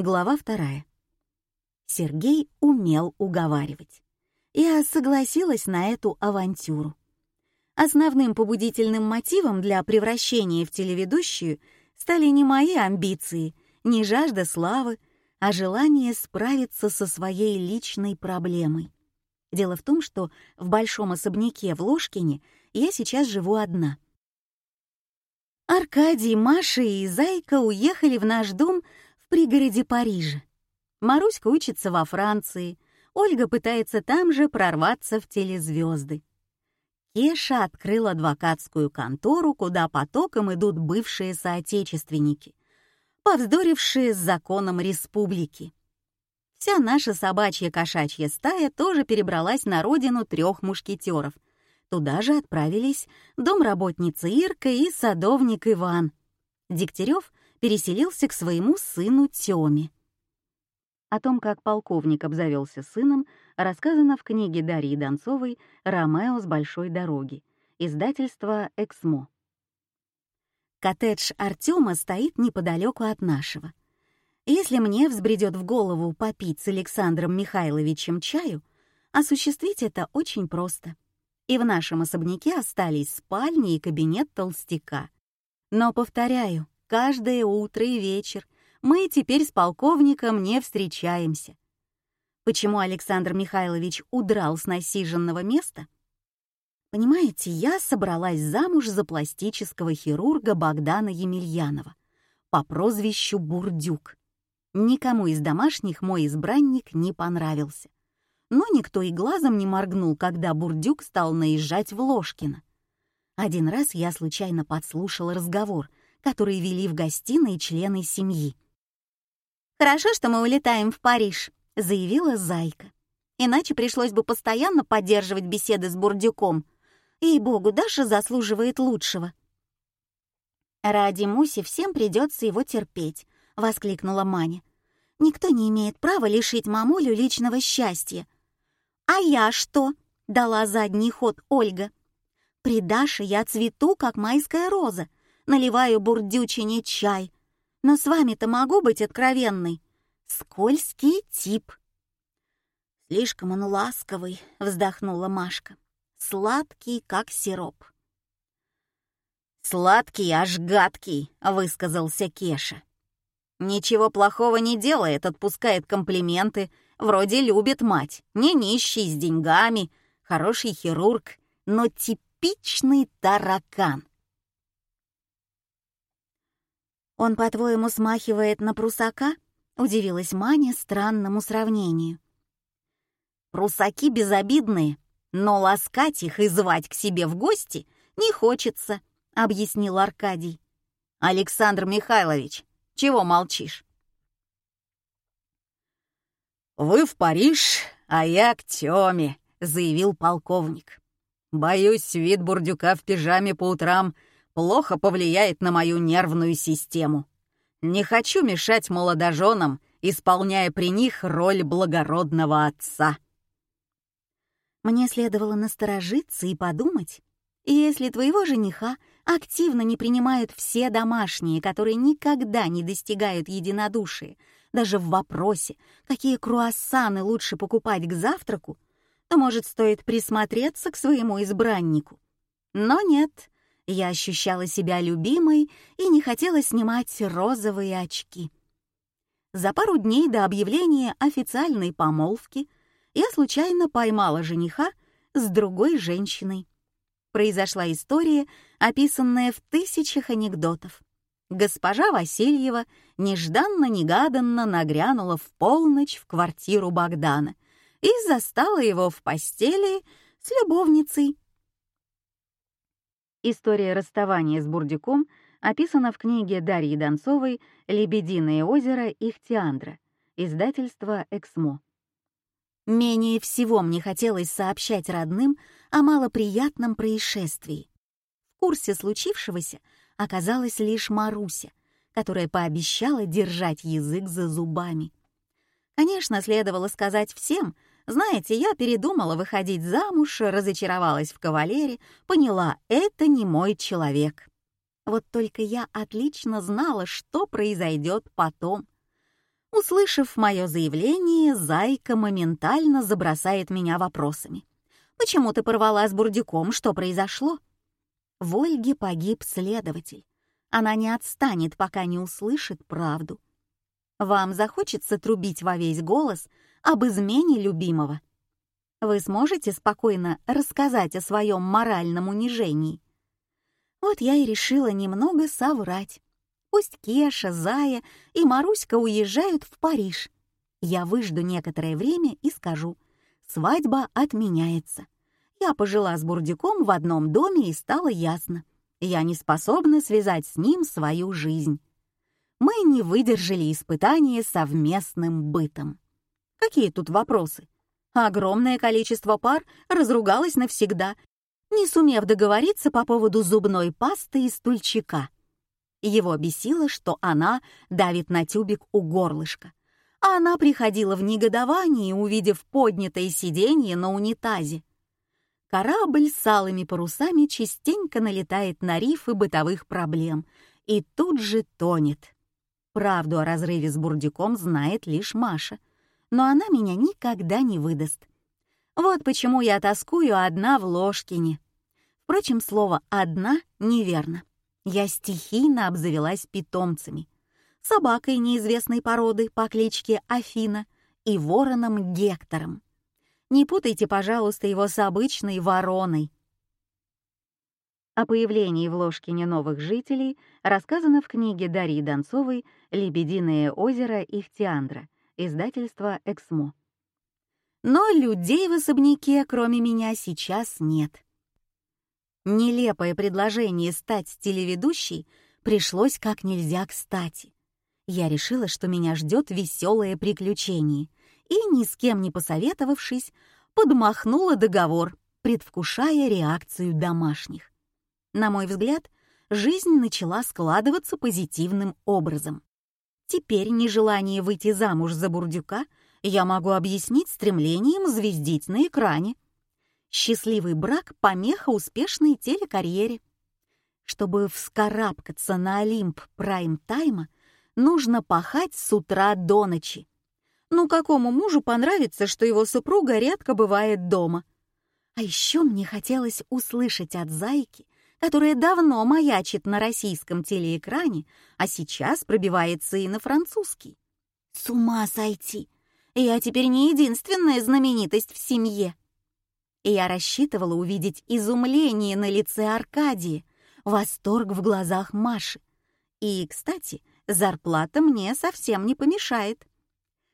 Глава вторая. Сергей умел уговаривать. Я согласилась на эту авантюру. Основным побудительным мотивом для превращения в телеведущую стали не мои амбиции, не жажда славы, а желание справиться со своей личной проблемой. Дело в том, что в большом особняке в Ложкине я сейчас живу одна. Аркадий, Маша и Зайка уехали в наш дом в пригороде Парижа. Маруська учится во Франции, Ольга пытается там же прорваться в телезвезды. Кеша открыл адвокатскую контору, куда потоком идут бывшие соотечественники, повздорившие с законом республики. Вся наша собачья-кошачья стая тоже перебралась на родину трех мушкетеров. Туда же отправились домработница Ирка и садовник Иван. Дегтярев переселился к своему сыну Тёме. О том, как полковник обзавелся сыном, рассказано в книге Дарьи Донцовой «Ромео с большой дороги», издательство «Эксмо». Коттедж Артема стоит неподалеку от нашего. Если мне взбредет в голову попить с Александром Михайловичем чаю, осуществить это очень просто. И в нашем особняке остались спальня и кабинет толстяка. Но, повторяю, каждое утро и вечер мы теперь с полковником не встречаемся. Почему Александр Михайлович удрал с насиженного места? Понимаете, я собралась замуж за пластического хирурга Богдана Емельянова по прозвищу Бурдюк. Никому из домашних мой избранник не понравился. Но никто и глазом не моргнул, когда Бурдюк стал наезжать в Ложкино. Один раз я случайно подслушала разговор, который вели в гостиной члены семьи. «Хорошо, что мы улетаем в Париж», — заявила Зайка. «Иначе пришлось бы постоянно поддерживать беседы с Бурдюком. И богу Даша заслуживает лучшего». «Ради Муси всем придется его терпеть», — воскликнула Маня. «Никто не имеет права лишить мамулю личного счастья». «А я что?» — дала задний ход Ольга. «При Даше я цвету, как майская роза, наливаю бурдючине чай, но с вами-то могу быть откровенной. Скользкий тип. Слишком он ласковый, вздохнула Машка. Сладкий, как сироп. Сладкий, аж гадкий, высказался Кеша. Ничего плохого не делает, отпускает комплименты, вроде любит мать, не нищий с деньгами, хороший хирург, но типичный таракан. «Он, по-твоему, смахивает на прусака?» — удивилась Маня странному сравнению. «Прусаки безобидные, но ласкать их и звать к себе в гости не хочется», — объяснил Аркадий. «Александр Михайлович, чего молчишь?» «Вы в Париж, а я к Тёме», — заявил полковник. «Боюсь, вид бурдюка в пижаме по утрам — плохо повлияет на мою нервную систему. Не хочу мешать молодоженам, исполняя при них роль благородного отца. Мне следовало насторожиться и подумать, если твоего жениха активно не принимают все домашние, которые никогда не достигают единодушия, даже в вопросе, какие круассаны лучше покупать к завтраку, то, может, стоит присмотреться к своему избраннику. Но нет, я ощущала себя любимой и не хотела снимать розовые очки. За пару дней до объявления официальной помолвки я случайно поймала жениха с другой женщиной. Произошла история, описанная в тысячах анекдотов. Госпожа Васильева нежданно-негаданно нагрянула в полночь в квартиру Богдана и застала его в постели с любовницей. История расставания с Бурдюком описана в книге Дарьи Донцовой «Лебединое озеро Ихтиандра», издательство «Эксмо». Менее всего мне хотелось сообщать родным о малоприятном происшествии. В курсе случившегося оказалась лишь Маруся, которая пообещала держать язык за зубами. Конечно, следовало сказать всем — знаете, я передумала выходить замуж, разочаровалась в кавалере, поняла, это не мой человек. Вот только я отлично знала, что произойдет потом. Услышав мое заявление, Зайка моментально забросает меня вопросами. «Почему ты порвала с Бурдюком? Что произошло?» В Ольге погиб следователь. Она не отстанет, пока не услышит правду. Вам захочется трубить во весь голос об измене любимого. Вы сможете спокойно рассказать о своем моральном унижении? Вот я и решила немного соврать. Пусть Кеша, Зая и Маруська уезжают в Париж. Я выжду некоторое время и скажу, свадьба отменяется. Я пожила с Бурдюком в одном доме и стало ясно. Я не способна связать с ним свою жизнь. Мы не выдержали испытания совместным бытом. Какие тут вопросы? Огромное количество пар разругалось навсегда, не сумев договориться по поводу зубной пасты и стульчика. Его бесило, что она давит на тюбик у горлышка, а она приходила в негодование, увидев поднятое сиденье на унитазе. Корабль с алыми парусами частенько налетает на рифы бытовых проблем и тут же тонет. Правду о разрыве с Бурдюком знает лишь Маша, но она меня никогда не выдаст. Вот почему я тоскую одна в Ложкине. Впрочем, слово «одна» неверно я стихийно обзавелась питомцами. Собакой неизвестной породы по кличке Афина и вороном Гектором. Не путайте, пожалуйста, его с обычной вороной. О появлении в Ложкине новых жителей рассказано в книге Дарьи Донцовой «Лебединое озеро Ихтиандра», издательство «Эксмо». Но людей в особняке, кроме меня, сейчас нет. Нелепое предложение стать телеведущей пришлось как нельзя кстати. Я решила, что меня ждет веселое приключение, и, ни с кем не посоветовавшись, подмахнула договор, предвкушая реакцию домашних. На мой взгляд, жизнь начала складываться позитивным образом. Теперь нежелание выйти замуж за Бурдюка я могу объяснить стремлением звездить на экране — Счастливый брак — помеха успешной телекарьере. Чтобы вскарабкаться на Олимп прайм-тайма, нужно пахать с утра до ночи. Ну какому мужу понравится, что его супруга редко бывает дома? А еще мне хотелось услышать от Зайки, которая давно маячит на российском телеэкране, а сейчас пробивается и на французский. С ума сойти! Я теперь не единственная знаменитость в семье и я рассчитывала увидеть изумление на лице Аркадии, восторг в глазах Маши. И, кстати, зарплата мне совсем не помешает.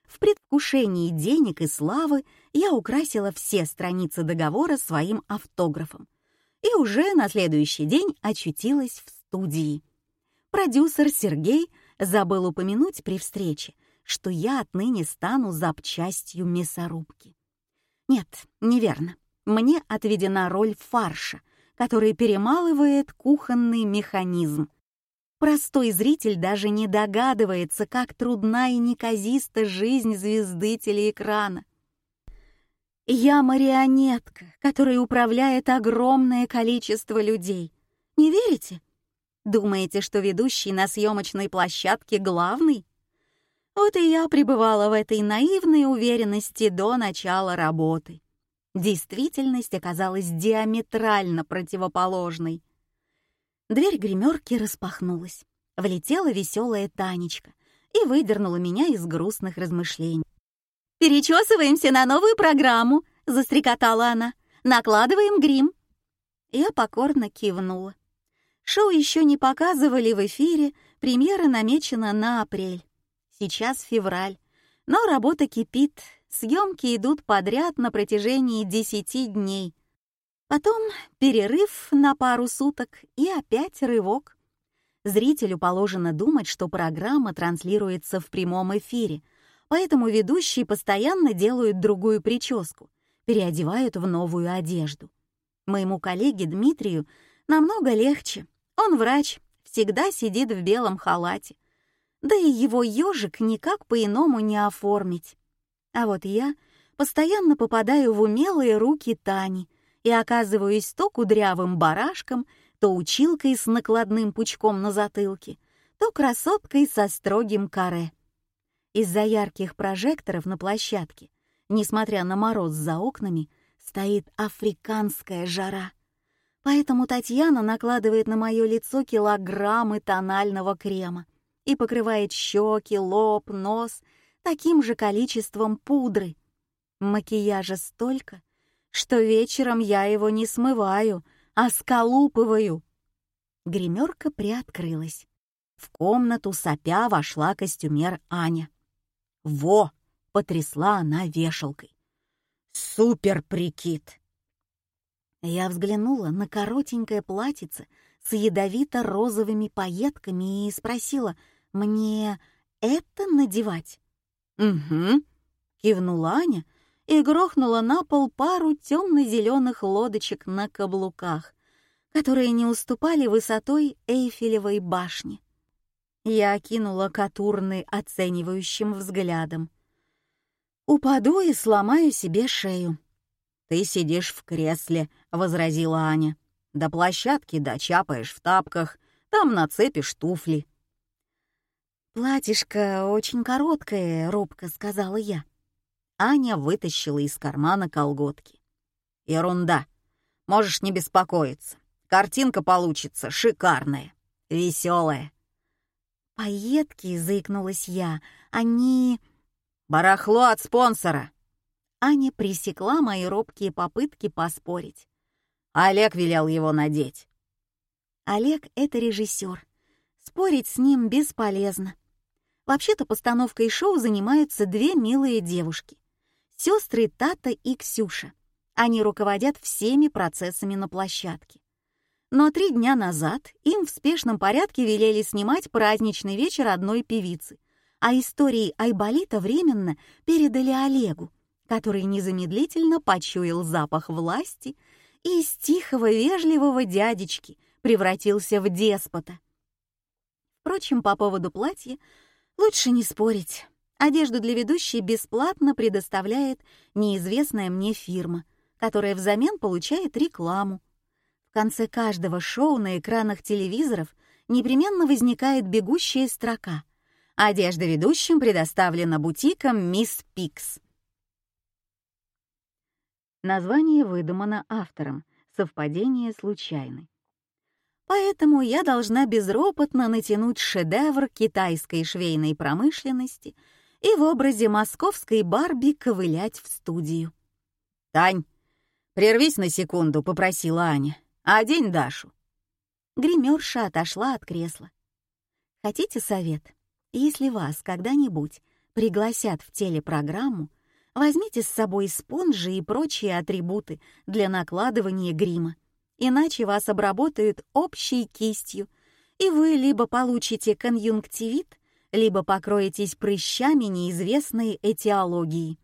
В предвкушении денег и славы я украсила все страницы договора своим автографом и уже на следующий день очутилась в студии. Продюсер Сергей забыл упомянуть при встрече, что я отныне стану запчастью мясорубки. Нет, неверно мне отведена роль фарша, который перемалывает кухонный механизм. Простой зритель даже не догадывается, как трудна и неказиста жизнь звезды телеэкрана. Я марионетка, которая управляет огромное количество людей. Не верите? Думаете, что ведущий на съемочной площадке главный? Вот и я пребывала в этой наивной уверенности до начала работы. Действительность оказалась диаметрально противоположной. Дверь гримерки распахнулась. Влетела веселая Танечка и выдернула меня из грустных размышлений. «Перечесываемся на новую программу!» — застрекотала она. «Накладываем грим!» Я покорно кивнула. Шоу еще не показывали в эфире, премьера намечена на апрель. Сейчас февраль, но работа кипит, Съемки идут подряд на протяжении 10 дней. Потом перерыв на пару суток и опять рывок. Зрителю положено думать, что программа транслируется в прямом эфире, поэтому ведущие постоянно делают другую прическу, переодевают в новую одежду. Моему коллеге Дмитрию намного легче. Он врач, всегда сидит в белом халате. Да и его ежик никак по-иному не оформить. А вот я постоянно попадаю в умелые руки Тани и оказываюсь то кудрявым барашком, то училкой с накладным пучком на затылке, то красоткой со строгим каре. Из-за ярких прожекторов на площадке, несмотря на мороз за окнами, стоит африканская жара. Поэтому Татьяна накладывает на мое лицо килограммы тонального крема и покрывает щеки, лоб, нос таким же количеством пудры. Макияжа столько, что вечером я его не смываю, а сколупываю. Гримерка приоткрылась. В комнату сопя вошла костюмер Аня. «Во!» — потрясла она вешалкой. «Супер прикид!» Я взглянула на коротенькое платьице с ядовито-розовыми пайетками и спросила, «Мне это надевать?» «Угу», — кивнула Аня и грохнула на пол пару темно-зеленых лодочек на каблуках, которые не уступали высотой Эйфелевой башни. Я окинула Катурны оценивающим взглядом. «Упаду и сломаю себе шею». «Ты сидишь в кресле», — возразила Аня. «До площадки дочапаешь в тапках, там нацепишь туфли». «Платьишко очень короткое», — робко сказала я. Аня вытащила из кармана колготки. «Ерунда. Можешь не беспокоиться. Картинка получится шикарная, веселая. «Пайетки», — заикнулась я, — «они...» «Барахло от спонсора!» Аня пресекла мои робкие попытки поспорить. Олег велел его надеть. Олег — это режиссер. Спорить с ним бесполезно. Вообще-то постановкой шоу занимаются две милые девушки. Сестры Тата и Ксюша. Они руководят всеми процессами на площадке. Но три дня назад им в спешном порядке велели снимать праздничный вечер одной певицы, а истории Айболита временно передали Олегу, который незамедлительно почуял запах власти и из тихого вежливого дядечки превратился в деспота. Впрочем, по поводу платья лучше не спорить. Одежду для ведущей бесплатно предоставляет неизвестная мне фирма, которая взамен получает рекламу, конце каждого шоу на экранах телевизоров непременно возникает бегущая строка «Одежда ведущим предоставлена бутиком Мисс Пикс». Название выдумано автором, совпадение случайны. Поэтому я должна безропотно натянуть шедевр китайской швейной промышленности и в образе московской Барби ковылять в студию. «Тань, прервись на секунду», — попросила Аня. Одень Дашу». Гримерша отошла от кресла. «Хотите совет? Если вас когда-нибудь пригласят в телепрограмму, возьмите с собой спонжи и прочие атрибуты для накладывания грима, иначе вас обработают общей кистью, и вы либо получите конъюнктивит, либо покроетесь прыщами неизвестной этиологии».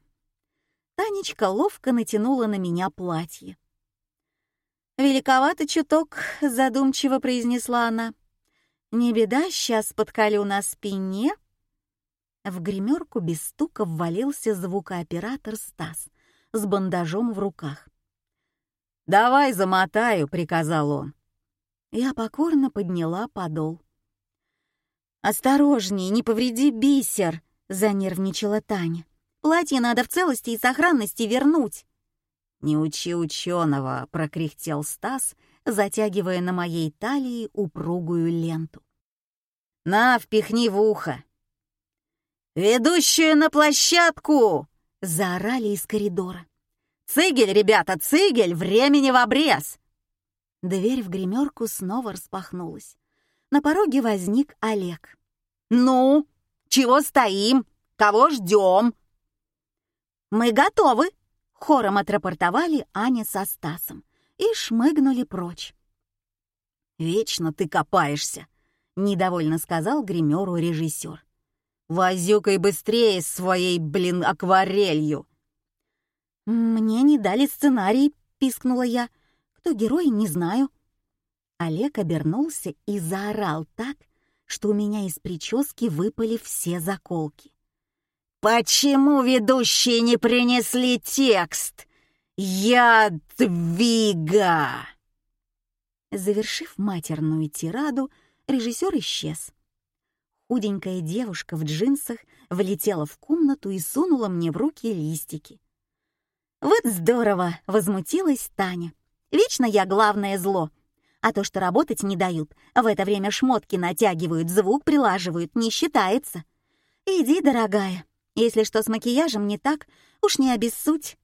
Танечка ловко натянула на меня платье. «Великовато чуток», — задумчиво произнесла она. «Не беда, сейчас подколю на спине». В гримерку без стука ввалился звукооператор Стас с бандажом в руках. «Давай замотаю», — приказал он. Я покорно подняла подол. «Осторожней, не повреди бисер», — занервничала Таня. «Платье надо в целости и сохранности вернуть». «Не учи ученого», — прокряхтел Стас, затягивая на моей талии упругую ленту. «На, впихни в ухо!» «Ведущую на площадку!» — заорали из коридора. «Цигель, ребята, цигель! Времени в обрез!» Дверь в гримерку снова распахнулась. На пороге возник Олег. «Ну, чего стоим? Кого ждем?» «Мы готовы!» Хором отрапортовали Аня со Стасом и шмыгнули прочь. «Вечно ты копаешься», — недовольно сказал гримеру режиссер. «Возюкай быстрее своей, блин, акварелью!» «Мне не дали сценарий», — пискнула я. «Кто герой, не знаю». Олег обернулся и заорал так, что у меня из прически выпали все заколки. «Почему ведущие не принесли текст? Я двига!» Завершив матерную тираду, режиссер исчез. Худенькая девушка в джинсах влетела в комнату и сунула мне в руки листики. «Вот здорово!» — возмутилась Таня. «Вечно я главное зло. А то, что работать не дают, в это время шмотки натягивают, звук прилаживают, не считается. Иди, дорогая, если что с макияжем не так, уж не обессудь».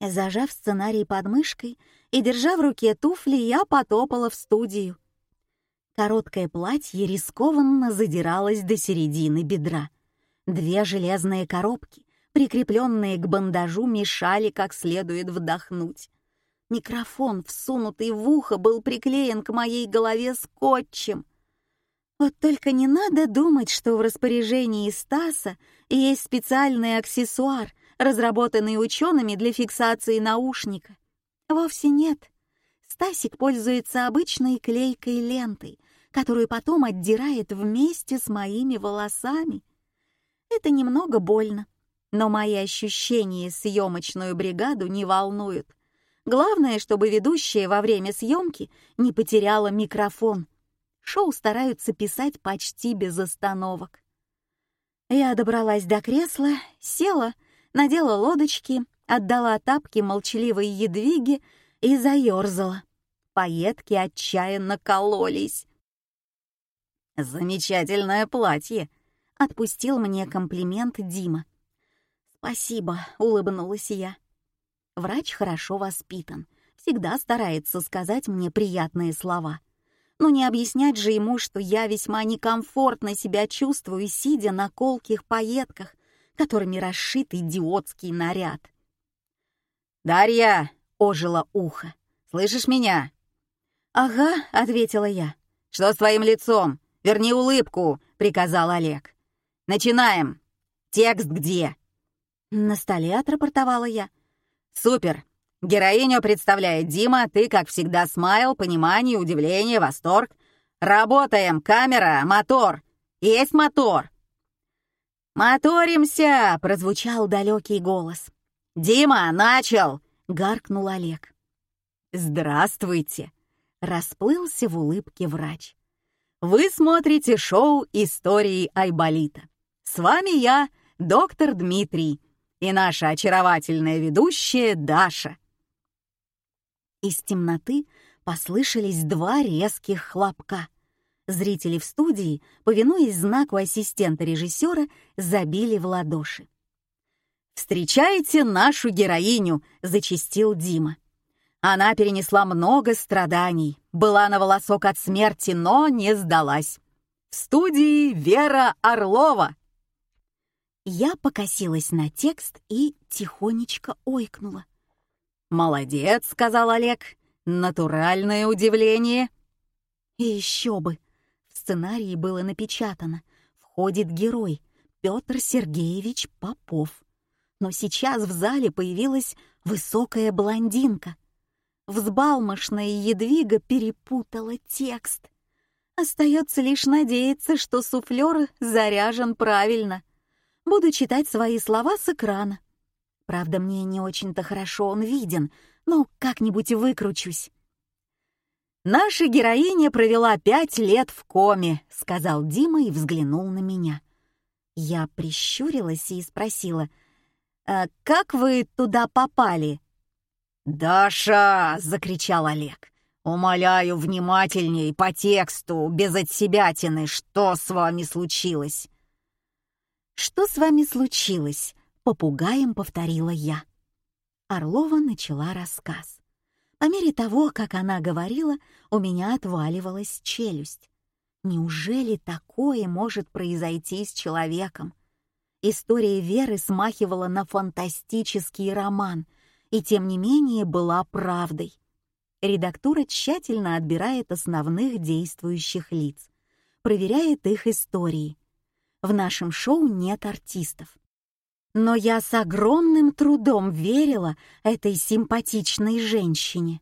Зажав сценарий под мышкой и держа в руке туфли, я потопала в студию. Короткое платье рискованно задиралось до середины бедра. Две железные коробки, прикрепленные к бандажу, мешали как следует вдохнуть. Микрофон, всунутый в ухо, был приклеен к моей голове скотчем. Вот только не надо думать, что в распоряжении Стаса есть специальный аксессуар, разработанный учеными для фиксации наушника. Вовсе нет. Стасик пользуется обычной клейкой лентой, которую потом отдирает вместе с моими волосами. Это немного больно, но мои ощущения съемочную бригаду не волнуют. Главное, чтобы ведущая во время съемки не потеряла микрофон. Шоу стараются писать почти без остановок. Я добралась до кресла, села, надела лодочки, отдала тапки молчаливой едвиге и заерзала. Поетки отчаянно кололись. «Замечательное платье!» — отпустил мне комплимент Дима. «Спасибо», — улыбнулась я. Врач хорошо воспитан, всегда старается сказать мне приятные слова. Но не объяснять же ему, что я весьма некомфортно себя чувствую, сидя на колких пайетках, которыми расшит идиотский наряд. «Дарья!» — ожило ухо. «Слышишь меня?» «Ага», — ответила я. «Что с твоим лицом? Верни улыбку», — приказал Олег. «Начинаем. Текст где?» «На столе», — отрапортовала я. «Супер. Героиню представляет Дима. Ты, как всегда, смайл, понимание, удивление, восторг. Работаем. Камера, мотор. Есть мотор». «Моторимся!» — прозвучал далекий голос. «Дима, начал!» — гаркнул Олег. «Здравствуйте!» — расплылся в улыбке врач. Вы смотрите шоу «Истории Айболита». С вами я, доктор Дмитрий, и наша очаровательная ведущая Даша. Из темноты послышались два резких хлопка. Зрители в студии, повинуясь знаку ассистента режиссера, забили в ладоши. «Встречайте нашу героиню!» — зачистил Дима. Она перенесла много страданий, была на волосок от смерти, но не сдалась. В студии Вера Орлова. Я покосилась на текст и тихонечко ойкнула. «Молодец», — сказал Олег, — «натуральное удивление». И еще бы, в сценарии было напечатано «Входит герой Петр Сергеевич Попов». Но сейчас в зале появилась высокая блондинка — Взбалмошная едвига перепутала текст. Остается лишь надеяться, что суфлер заряжен правильно. Буду читать свои слова с экрана. Правда, мне не очень-то хорошо он виден, но как-нибудь выкручусь. «Наша героиня провела пять лет в коме», — сказал Дима и взглянул на меня. Я прищурилась и спросила, «А «Как вы туда попали?» «Даша!» — закричал Олег. «Умоляю, внимательней, по тексту, без отсебятины, что с вами случилось?» «Что с вами случилось?» — попугаем повторила я. Орлова начала рассказ. По мере того, как она говорила, у меня отваливалась челюсть. Неужели такое может произойти с человеком? История Веры смахивала на фантастический роман, и тем не менее была правдой. Редактура тщательно отбирает основных действующих лиц, проверяет их истории. В нашем шоу нет артистов. Но я с огромным трудом верила этой симпатичной женщине.